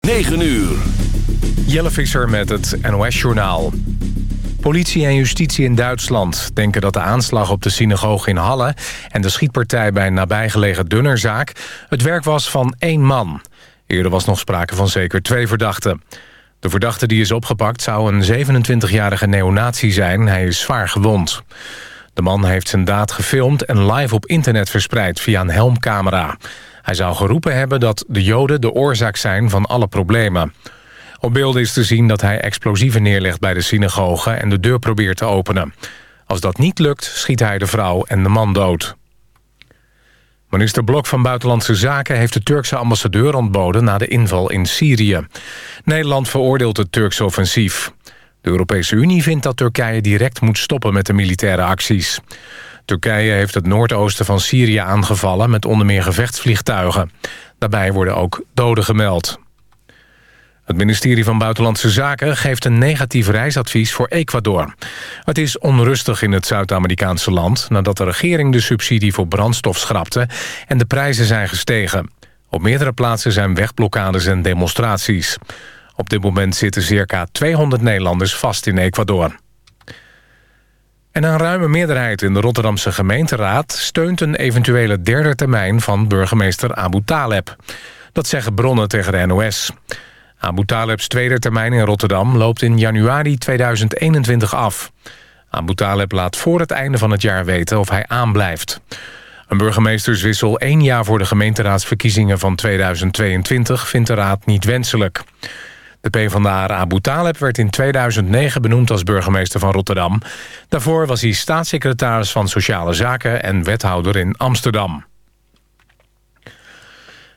9 uur. Jelle Visser met het NOS-journaal. Politie en justitie in Duitsland denken dat de aanslag op de synagoge in Halle... en de schietpartij bij een nabijgelegen Dunnerzaak... het werk was van één man. Eerder was nog sprake van zeker twee verdachten. De verdachte die is opgepakt zou een 27-jarige neonazi zijn. Hij is zwaar gewond. De man heeft zijn daad gefilmd en live op internet verspreid via een helmcamera. Hij zou geroepen hebben dat de Joden de oorzaak zijn van alle problemen. Op beelden is te zien dat hij explosieven neerlegt bij de synagoge... en de deur probeert te openen. Als dat niet lukt, schiet hij de vrouw en de man dood. Minister Blok van Buitenlandse Zaken heeft de Turkse ambassadeur ontboden... na de inval in Syrië. Nederland veroordeelt het Turkse offensief. De Europese Unie vindt dat Turkije direct moet stoppen met de militaire acties. Turkije heeft het noordoosten van Syrië aangevallen... met onder meer gevechtsvliegtuigen. Daarbij worden ook doden gemeld. Het ministerie van Buitenlandse Zaken geeft een negatief reisadvies voor Ecuador. Het is onrustig in het Zuid-Amerikaanse land... nadat de regering de subsidie voor brandstof schrapte... en de prijzen zijn gestegen. Op meerdere plaatsen zijn wegblokkades en demonstraties. Op dit moment zitten circa 200 Nederlanders vast in Ecuador. En een ruime meerderheid in de Rotterdamse gemeenteraad... steunt een eventuele derde termijn van burgemeester Abu Taleb. Dat zeggen bronnen tegen de NOS. Abu Taleb's tweede termijn in Rotterdam loopt in januari 2021 af. Abu Taleb laat voor het einde van het jaar weten of hij aanblijft. Een burgemeesterswissel één jaar voor de gemeenteraadsverkiezingen van 2022 vindt de raad niet wenselijk. De PvdA Abu Taleb werd in 2009 benoemd als burgemeester van Rotterdam. Daarvoor was hij staatssecretaris van Sociale Zaken en wethouder in Amsterdam.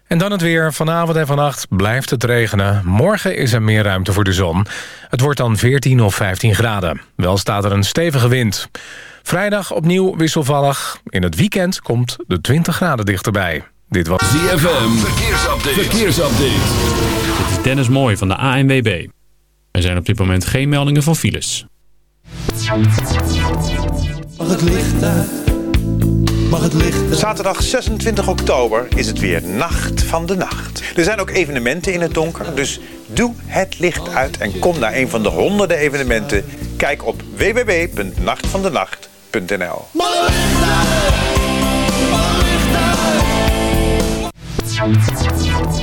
En dan het weer. Vanavond en vannacht blijft het regenen. Morgen is er meer ruimte voor de zon. Het wordt dan 14 of 15 graden. Wel staat er een stevige wind. Vrijdag opnieuw wisselvallig. In het weekend komt de 20 graden dichterbij. Dit was ZFM. Verkeersupdate. Verkeersupdate. Dennis Mooij van de ANWB. Er zijn op dit moment geen meldingen van files. Mag het licht uit? Mag het licht uit? Zaterdag 26 oktober is het weer Nacht van de Nacht. Er zijn ook evenementen in het donker, dus doe het licht uit en kom naar een van de honderden evenementen. Kijk op www.nachtvandenacht.nl Mag het licht uit?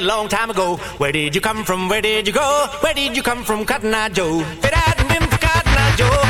a long time ago. Where did you come from? Where did you go? Where did you come from, Cotton Eye Joe? Fit out and been for Cotton Eye Joe.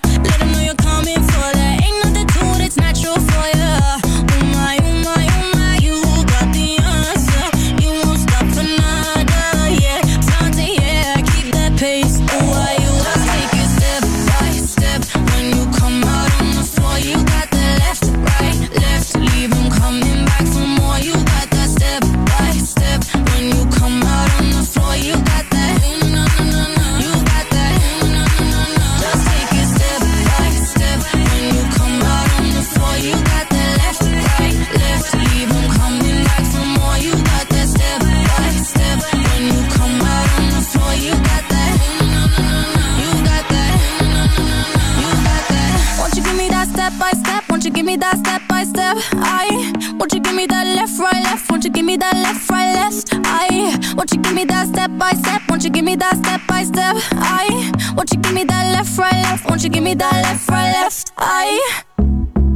Me that left, right, left? I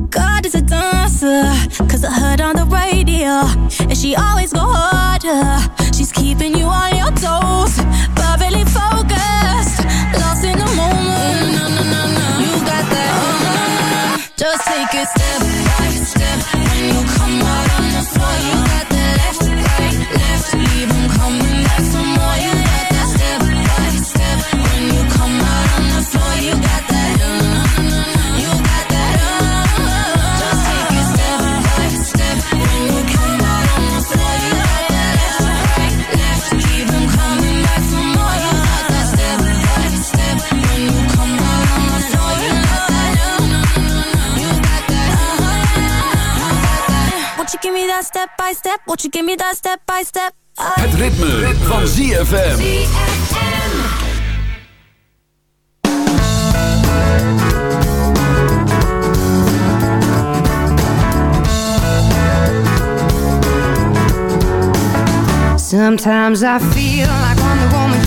God is a dancer, cause I heard on the radio, and she always go harder. She's keeping you on your toes, perfectly focused, lost in the moment. No, no, no, no, you got that. uh Just take it step by step. You give me that step by step? Won't you give me that step by step? Het ritme, van ZFM. Sometimes I feel like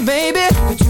you, baby.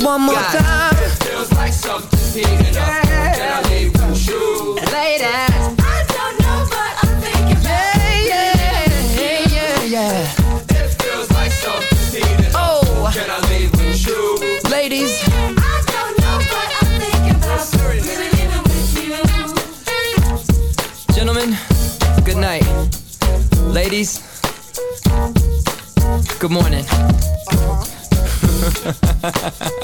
It one more God. time. It feels like something's heating up. Can I leave with you? Ladies. I don't know, but I'm thinking about Yeah, yeah, yeah, yeah. It feels like something's heating up. Oh, Can I leave with you? ladies. I don't know, but I'm thinking about really leaving with you. Gentlemen, good night. Ladies, good morning. Uh-huh. and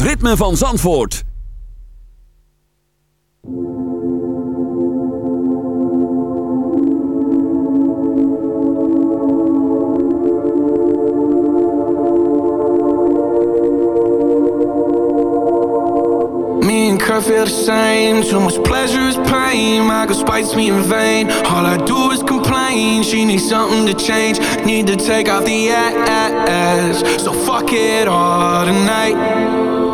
het ritme van Zandvoort. Me and Kurt feel the same. Too much pleasure is pain. My girl spites me in vain. All I do is complain. She needs something to change. Need to take off the ass. So fuck it all tonight.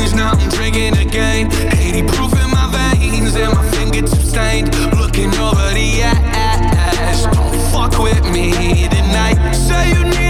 changed, now I'm drinking again. 80 proof in my veins and my fingertips stained. Looking over the ash, don't fuck with me tonight. Say you need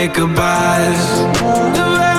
make goodbyes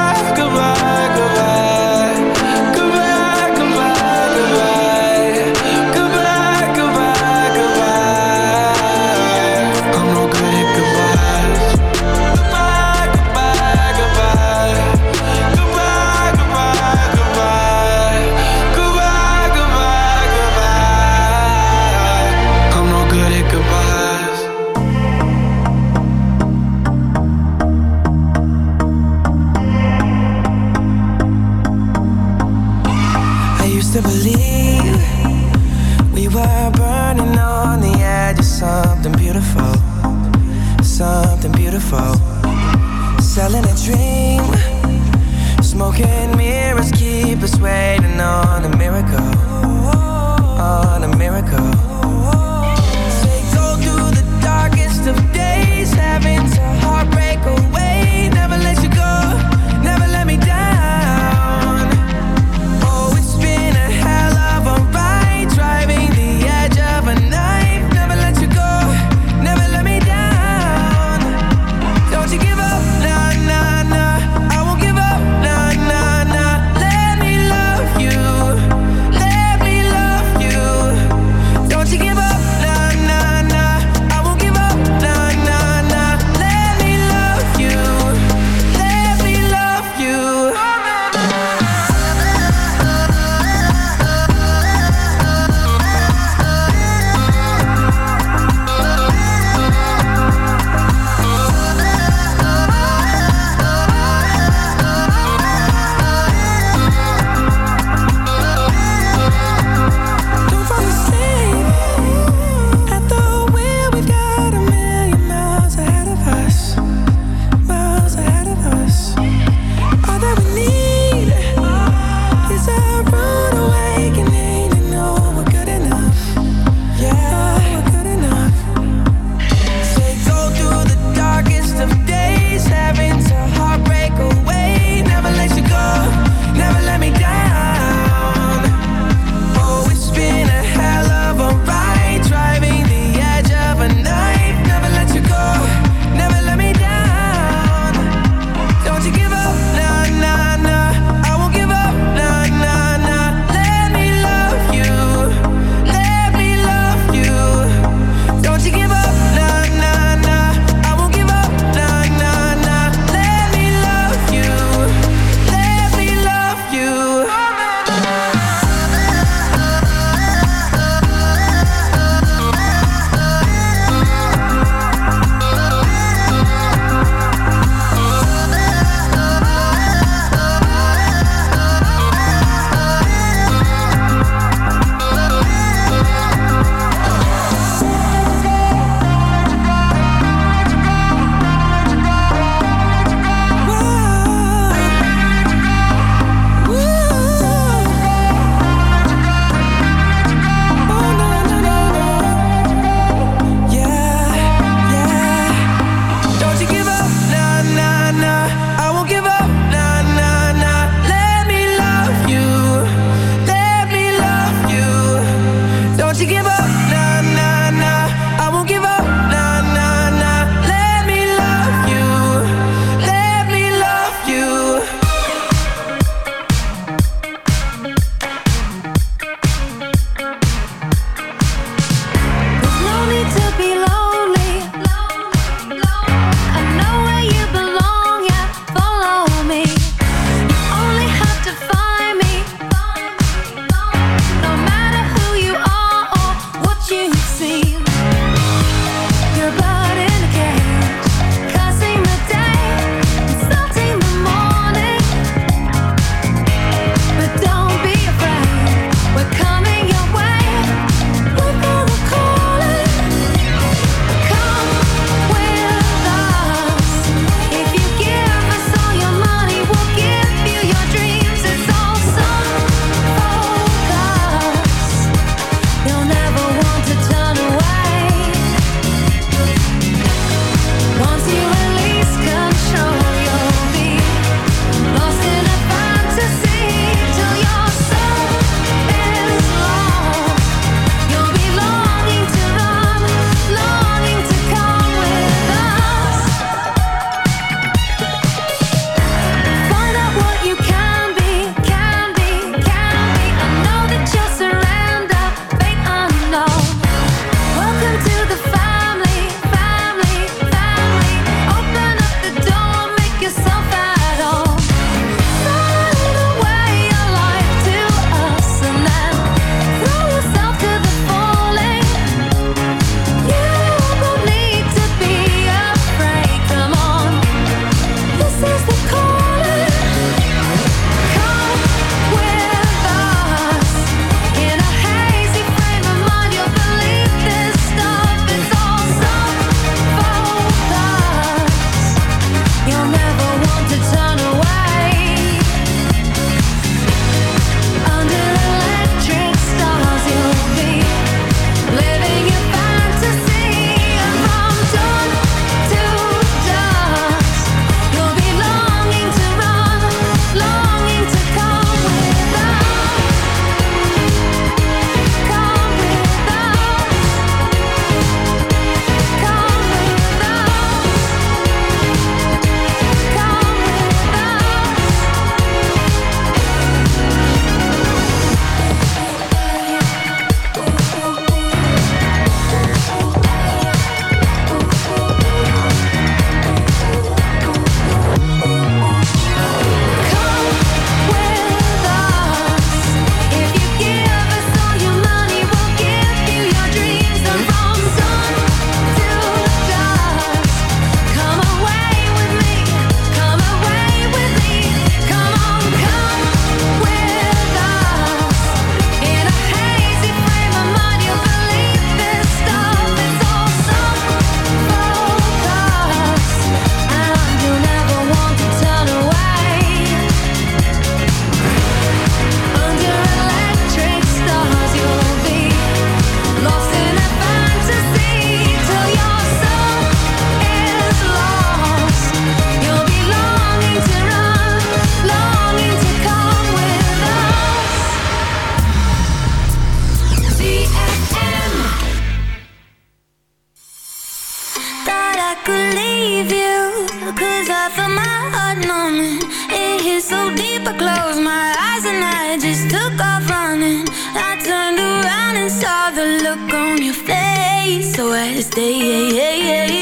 you play so I stay.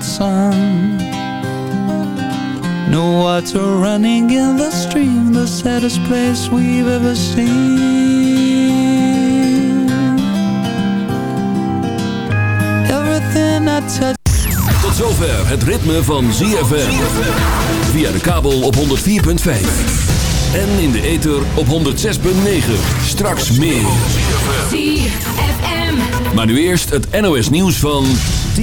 Sung. No water running in the stream, the saddest place we've ever seen. Everything I touch. Tot zover het ritme van ZFM. Via de kabel op 104.5. En in de ether op 106.9. Straks meer. ZFM. Maar nu eerst het NOS nieuws van...